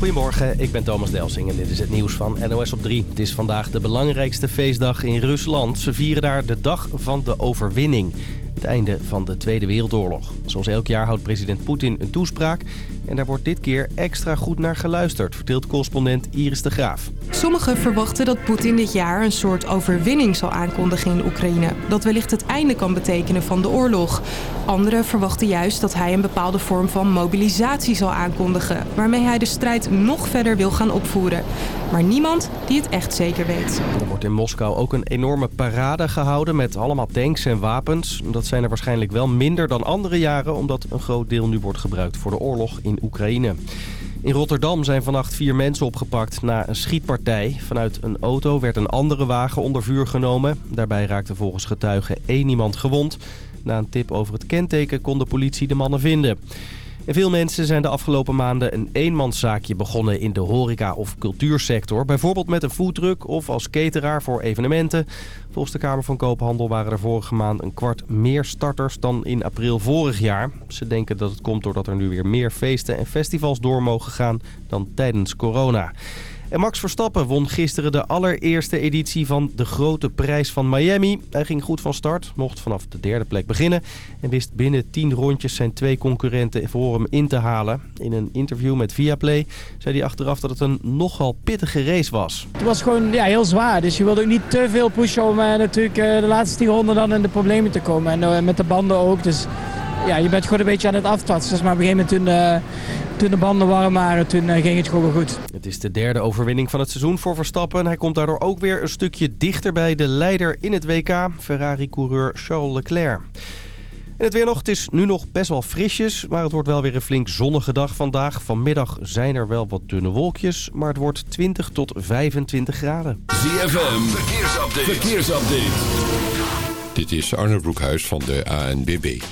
Goedemorgen, ik ben Thomas Delsing en dit is het nieuws van NOS op 3. Het is vandaag de belangrijkste feestdag in Rusland. Ze vieren daar de dag van de overwinning. Het einde van de Tweede Wereldoorlog. Zoals elk jaar houdt president Poetin een toespraak. En daar wordt dit keer extra goed naar geluisterd, vertelt correspondent Iris de Graaf. Sommigen verwachten dat Poetin dit jaar een soort overwinning zal aankondigen in Oekraïne. Dat wellicht het einde kan betekenen van de oorlog. Anderen verwachten juist dat hij een bepaalde vorm van mobilisatie zal aankondigen... waarmee hij de strijd nog verder wil gaan opvoeren. Maar niemand die het echt zeker weet. Er wordt in Moskou ook een enorme parade gehouden met allemaal tanks en wapens. Dat zijn er waarschijnlijk wel minder dan andere jaren... omdat een groot deel nu wordt gebruikt voor de oorlog in Oekraïne. In Rotterdam zijn vannacht vier mensen opgepakt na een schietpartij. Vanuit een auto werd een andere wagen onder vuur genomen. Daarbij raakte volgens getuigen één iemand gewond. Na een tip over het kenteken kon de politie de mannen vinden. Veel mensen zijn de afgelopen maanden een eenmanszaakje begonnen in de horeca- of cultuursector. Bijvoorbeeld met een foodtruck of als cateraar voor evenementen. Volgens de Kamer van Koophandel waren er vorige maand een kwart meer starters dan in april vorig jaar. Ze denken dat het komt doordat er nu weer meer feesten en festivals door mogen gaan dan tijdens corona. En Max Verstappen won gisteren de allereerste editie van de Grote Prijs van Miami. Hij ging goed van start, mocht vanaf de derde plek beginnen... en wist binnen tien rondjes zijn twee concurrenten voor hem in te halen. In een interview met Viaplay zei hij achteraf dat het een nogal pittige race was. Het was gewoon ja, heel zwaar, dus je wilde ook niet te veel pushen... om uh, natuurlijk uh, de laatste tien ronden dan in de problemen te komen. En uh, met de banden ook, dus ja, je bent gewoon een beetje aan het aftatsen. Dus maar op een gegeven moment toen, uh, toen de banden warm waren, toen uh, ging het gewoon goed. Het is de derde overwinning van het seizoen voor Verstappen. Hij komt daardoor ook weer een stukje dichter bij de leider in het WK, Ferrari-coureur Charles Leclerc. En het weer nog, het is nu nog best wel frisjes, maar het wordt wel weer een flink zonnige dag vandaag. Vanmiddag zijn er wel wat dunne wolkjes, maar het wordt 20 tot 25 graden. ZFM, verkeersupdate. verkeersupdate. Dit is Arne Broekhuis van de ANBB.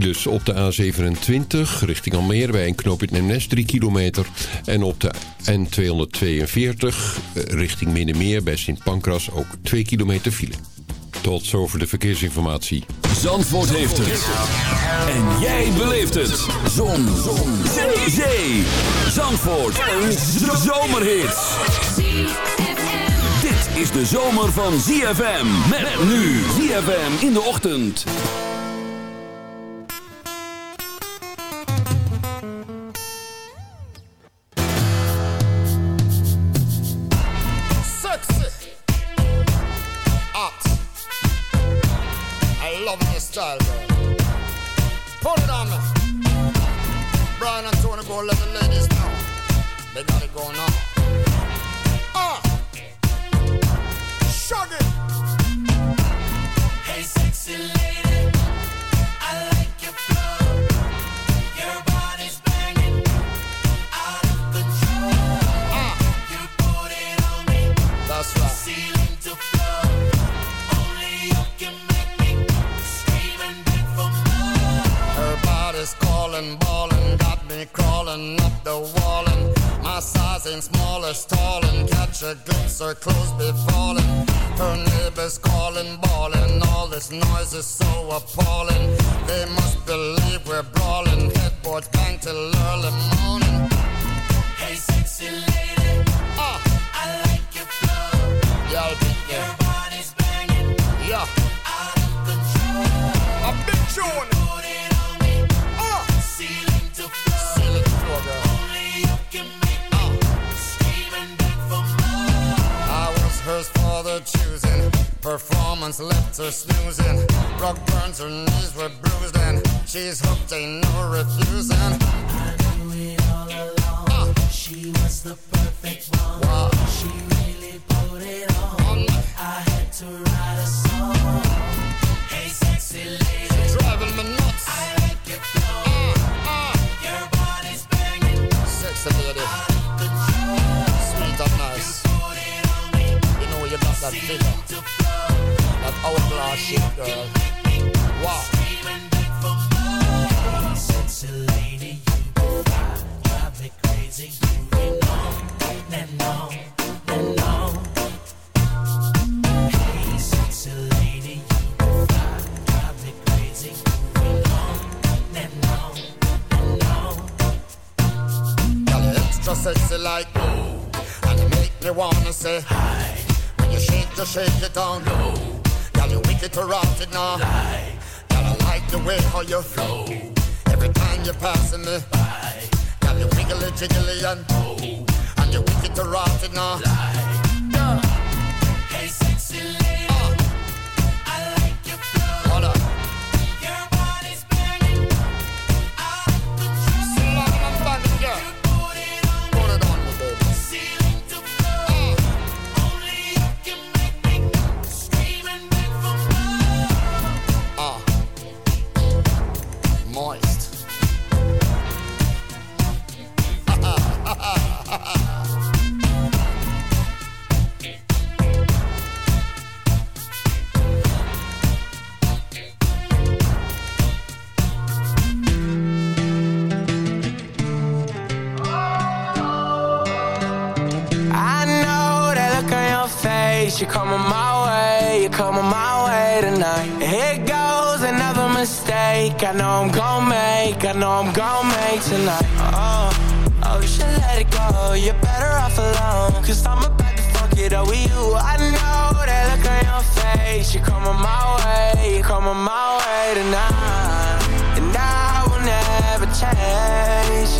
Files op de A27 richting Almere bij een knoop in Nemnes 3 kilometer. En op de N242 richting Middenmeer bij Sint Pancras ook 2 kilometer file. Tot zover de verkeersinformatie. Zandvoort heeft het. En jij beleeft het. Zon. Zon. Zee. Zee. Zandvoort. Een zomerhit. Dit is de zomer van ZFM. Met nu ZFM in de ochtend. Style. Put it on me. Brian and Tony go let the and catch a glimpse, her clothes be falling. Her neighbors calling, bawling, all this noise is so appalling. They must believe we're brawling, headboards bang till early morning. Her knees were bruised, and she's hooked, ain't no to face. You're coming my way. Coming my way tonight. And I will never change.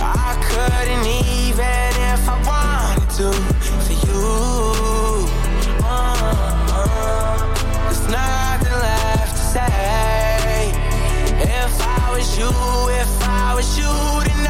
I couldn't even if I wanted to for you. Uh-uh. There's nothing left to say. If I was you, if I was you, then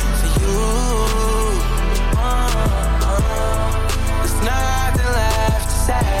nothing left to say.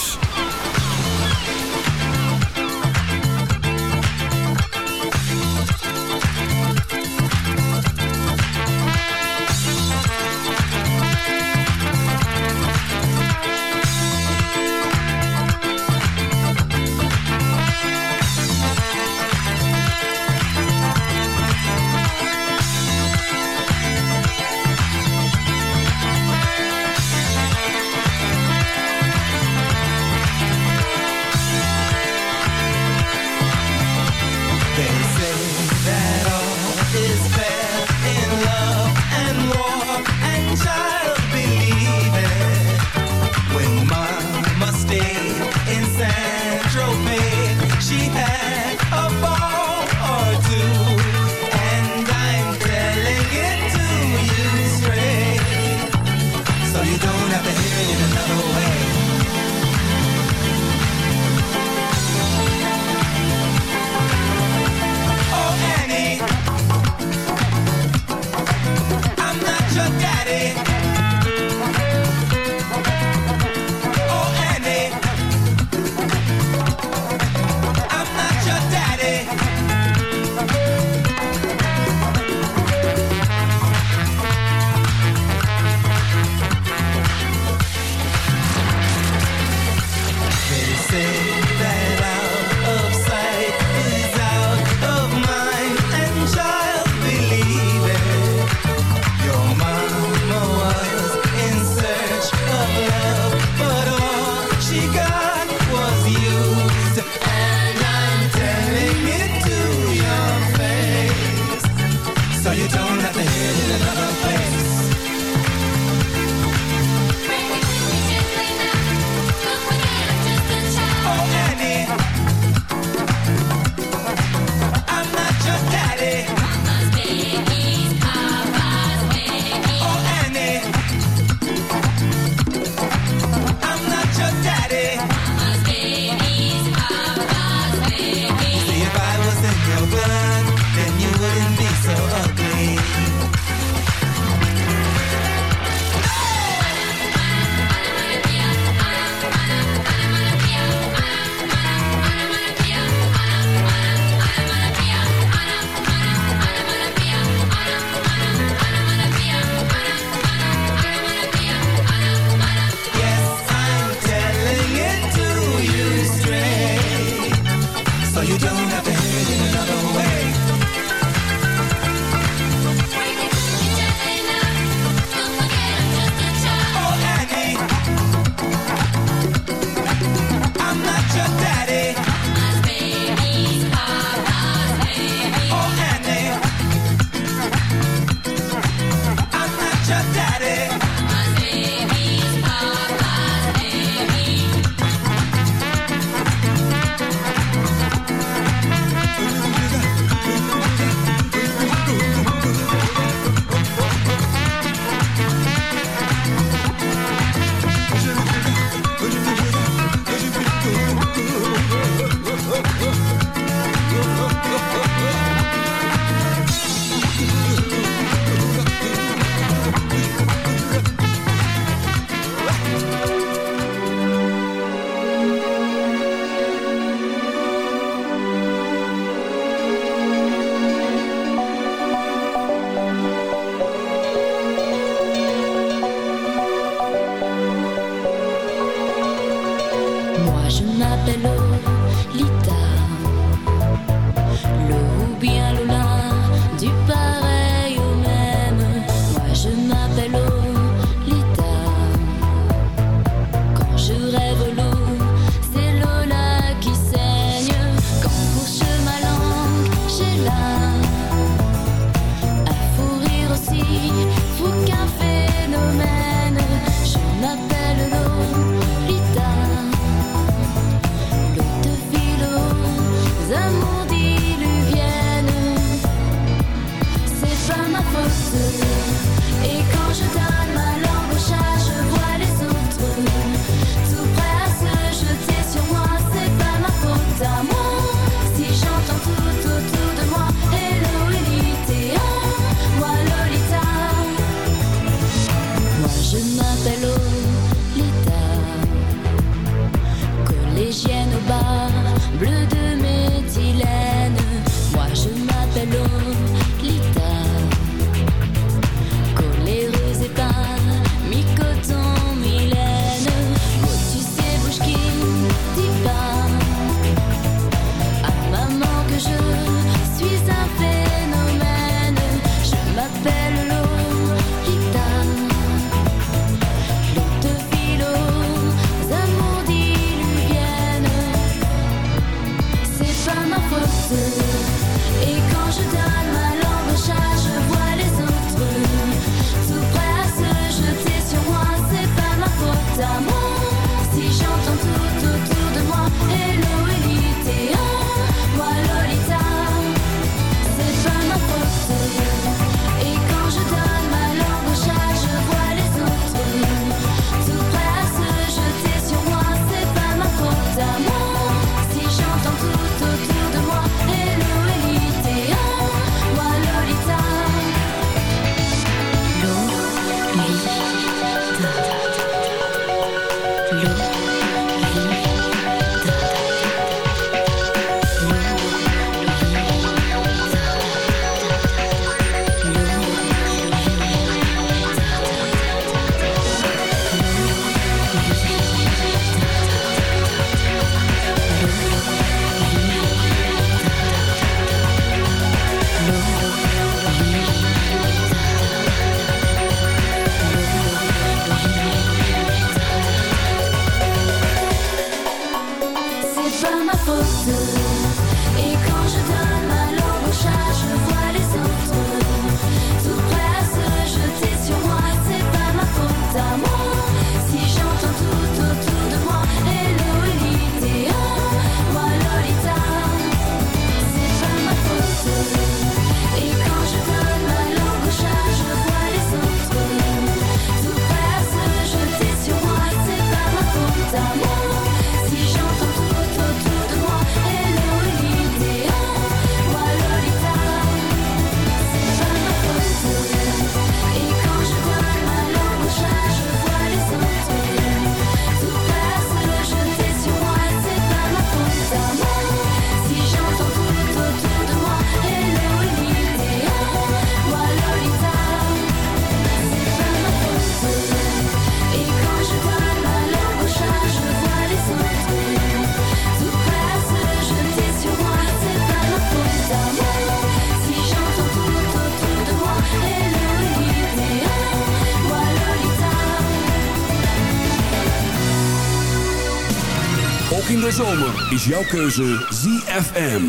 Is jouw keuze ZFM.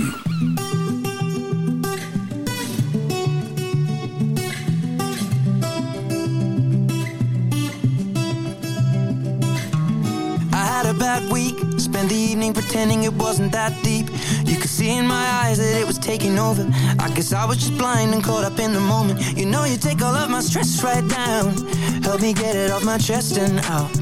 I had a bad week. Spent the evening pretending it wasn't that deep. You could see in my eyes that it was taking over. I guess I was just blind and caught up in the moment. You know, you take all of my stress right down. Help me get it off my chest and out.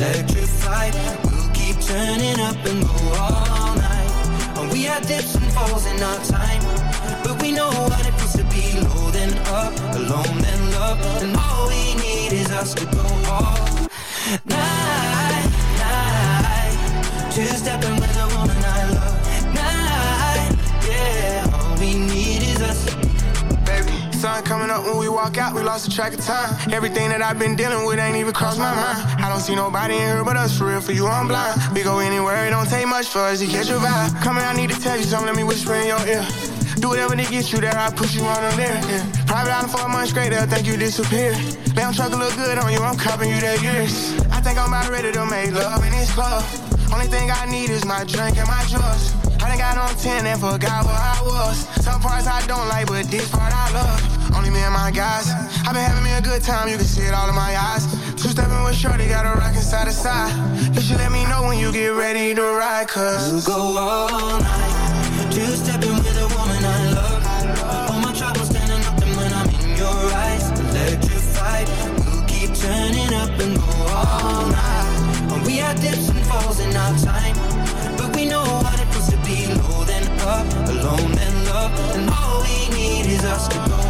Electrified, we'll keep turning up and go all night. And we had dips and falls in our time, but we know what it feels to be low then up, alone then love, and all we need is us to go all night, night. Two stepping with Sun coming up when we walk out, we lost the track of time. Everything that I've been dealing with ain't even crossed my mind. I don't see nobody in here but us, for real, for you, I'm blind. We go anywhere, it don't take much for us to catch a vibe. Come here, I need to tell you something, let me whisper in your ear. Do whatever to get you there, I push you on them there. Yeah. Private island for a month straight, they'll think you disappear. Lamb truck look good on you, I'm copping you that years. I think I'm about ready to make love in this club. Only thing I need is my drink and my drugs. I done got on 10 and forgot where I was. Some parts I don't like, but this part I love. Only me and my guys. i been having me a good time, you can see it all in my eyes. Two stepping with Shorty, got a rockin' side to side. You should let me know when you get ready to ride, cause. You go all night. Alone then love, and all we need is us to go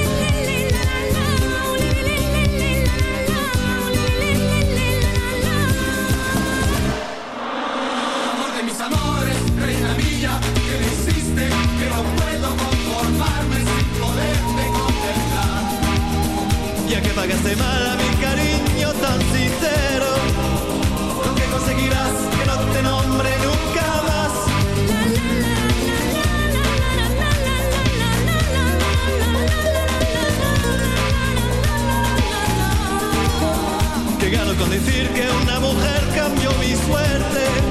que pagaste mal a mi cariño tan sincero. Aunque conseguirás que no te nombre nunca más. Que gano con decir que una mujer cambió mi suerte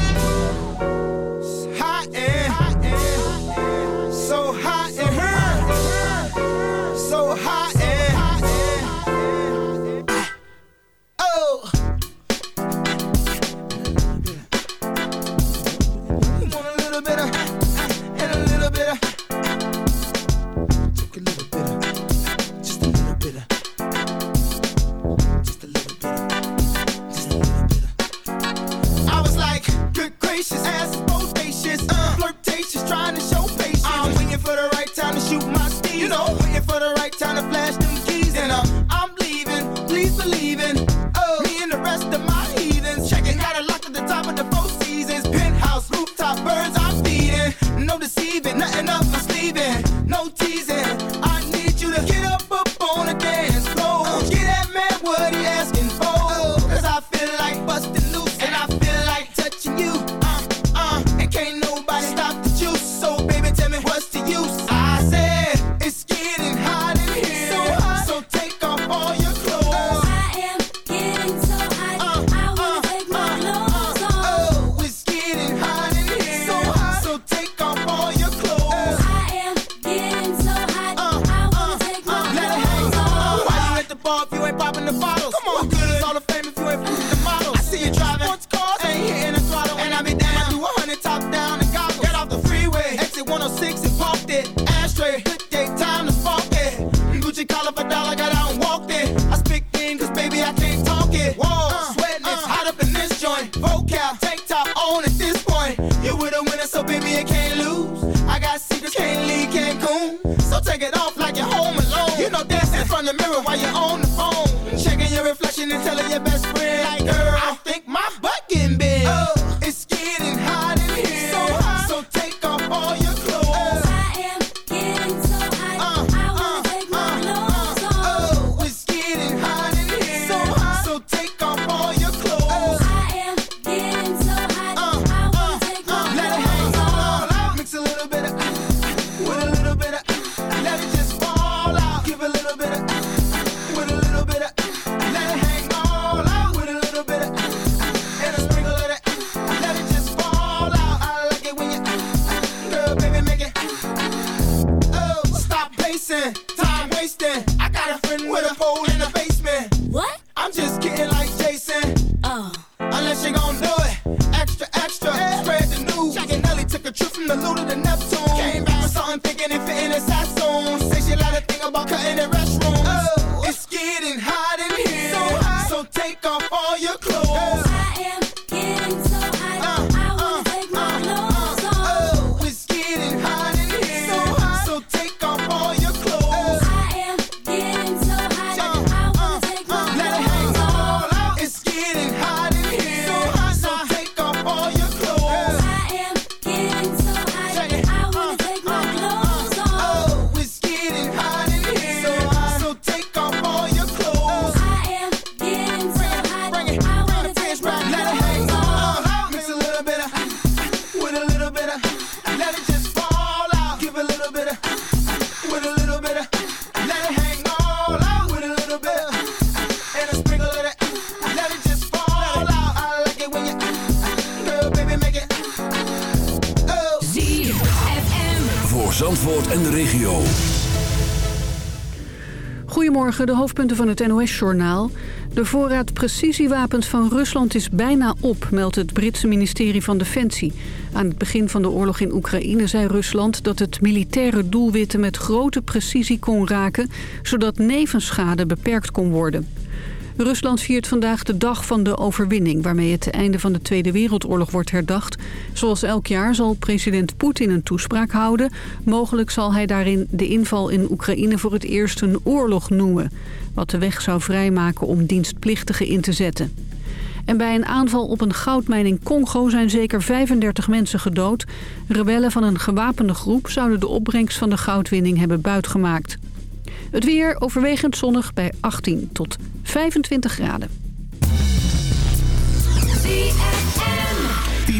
Goedemorgen, de hoofdpunten van het NOS-journaal. De voorraad precisiewapens van Rusland is bijna op, meldt het Britse ministerie van Defensie. Aan het begin van de oorlog in Oekraïne zei Rusland dat het militaire doelwitten met grote precisie kon raken, zodat nevenschade beperkt kon worden. Rusland viert vandaag de dag van de overwinning... waarmee het einde van de Tweede Wereldoorlog wordt herdacht. Zoals elk jaar zal president Poetin een toespraak houden. Mogelijk zal hij daarin de inval in Oekraïne voor het eerst een oorlog noemen. Wat de weg zou vrijmaken om dienstplichtigen in te zetten. En bij een aanval op een goudmijn in Congo zijn zeker 35 mensen gedood. Rebellen van een gewapende groep zouden de opbrengst van de goudwinning hebben buitgemaakt. Het weer overwegend zonnig bij 18 tot 25 graden.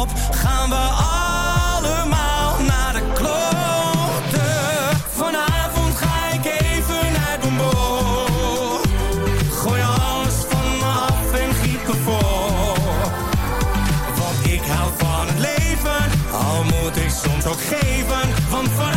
op? Gaan we allemaal naar de kloten? Vanavond ga ik even mijn bol. Gooi alles van me af en giet me voor. Want ik hou van het leven, al moet ik soms ook geven. Want vanavond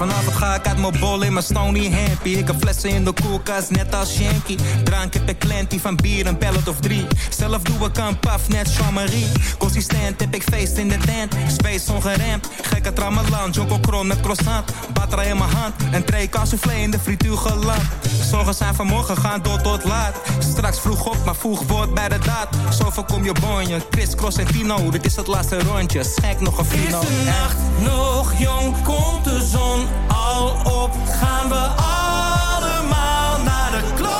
Vanavond ga ik uit mijn bol in mijn stony happy. Ik heb flessen in de koelkast, net als Shanky. Drank heb ik klantie van bier, een pellet of drie. Zelf doe ik een paf, net Jean-Marie. Consistent heb ik feest in de tent. Space ongeremd, gekke tramalan. Jonko kron met croissant. Batterij in mijn hand, een tray soufflé in de frituur geland. Zorgen zijn vanmorgen, gaan door tot laat. Straks vroeg op, maar vroeg wordt bij de daad. Zo voorkom je bonje, Chris, Cross en Tino. Dit is het laatste rondje, schenk nog een Is fino. de nacht nog jong? Komt de zon op? Gaan we allemaal naar de kloten?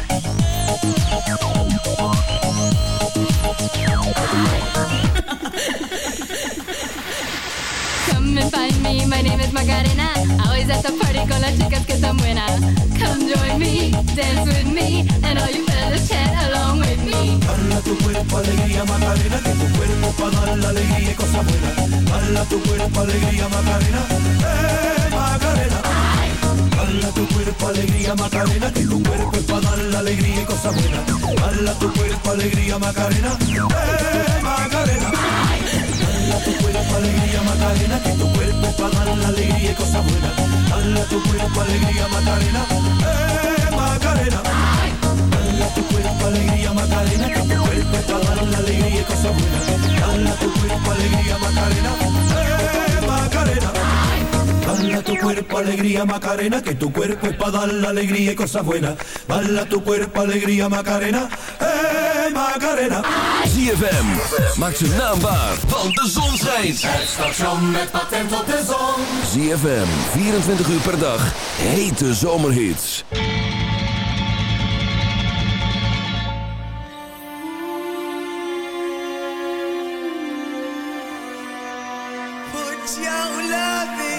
is Macarena. Always at the party con las chicas que están buenas. Come join me, dance with me, and all you fellas chat along with me. Dale tu cuerpo alegría Macarena, que tu cuerpo para dar la alegría y cosas buenas. Dale tu cuerpo alegría Macarena, eh Macarena. Dale tu cuerpo alegría Macarena, que tu cuerpo es para dar la alegría y cosas buenas. Dale tu cuerpo alegría Macarena, eh Macarena. Dale tu cuerpo alegría Macarena, que tu cuerpo para dar la alegría tu cuerpo alegría Macarena, eh Macarena. Macarena, que tu cuerpo para dar la alegría y cosas buenas. Dale tu cuerpo alegría Macarena, eh Macarena. Dale tu cuerpo alegría Macarena, que tu cuerpo es para dar la alegría y cosas buenas. Dale tu cuerpo alegría Macarena, eh Macarena. ZFM, maak zijn naam waar, want de zon schijnt. Het station met patent op de zon. ZFM, 24 uur per dag, hete zomerhits. Put hand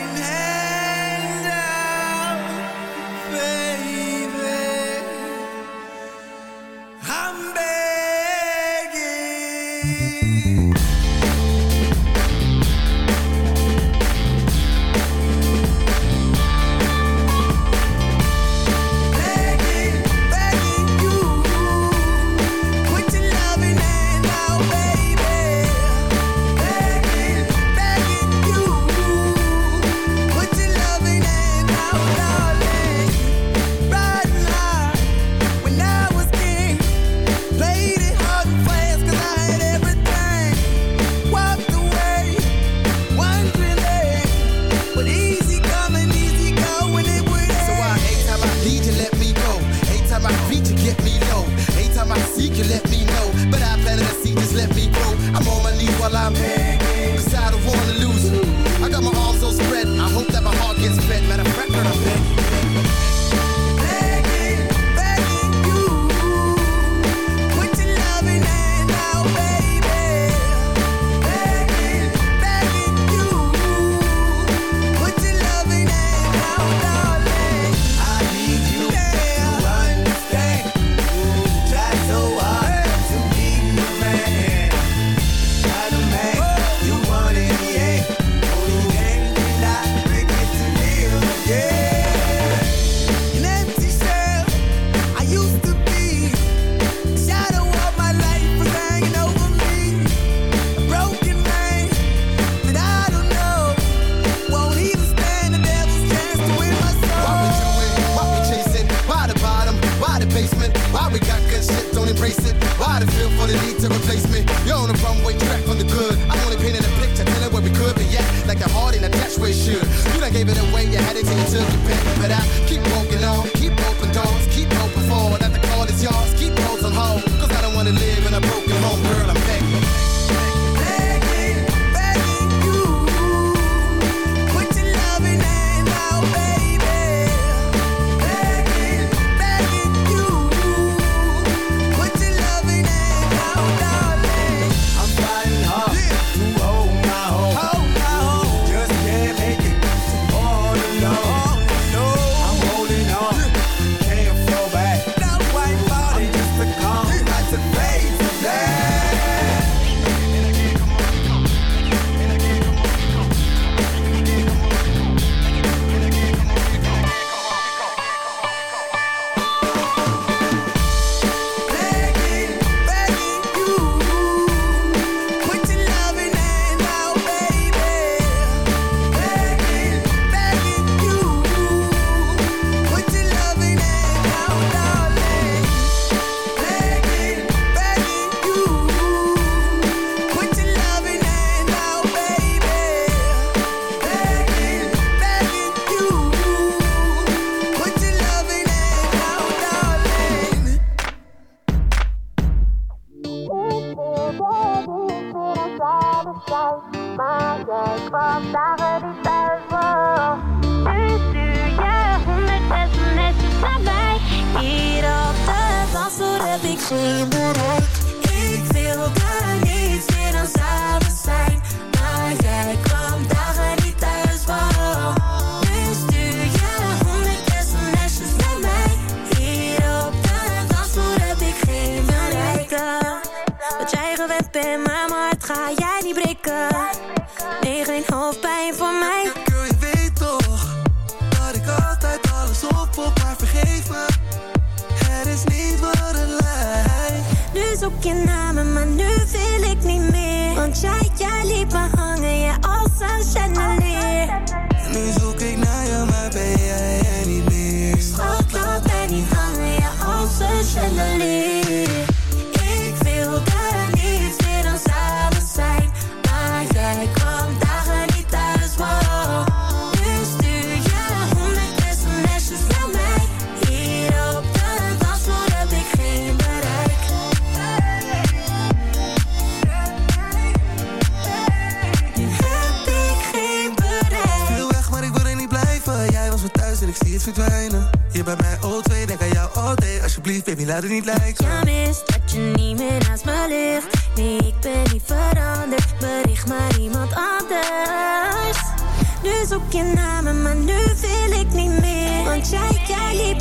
the feel for the need to replace me? You're on the runway track from the good. I'm only painting a picture, telling where we could be at. Like a heart in a dash where it should. You done gave it away, you had it till you took it back. laat het niet lijken. Dat je niet meer naast me ligt. Nee ik ben niet veranderd. Bericht maar iemand anders. Nu zoek je namen, maar nu wil ik niet meer. Want jij, jij liep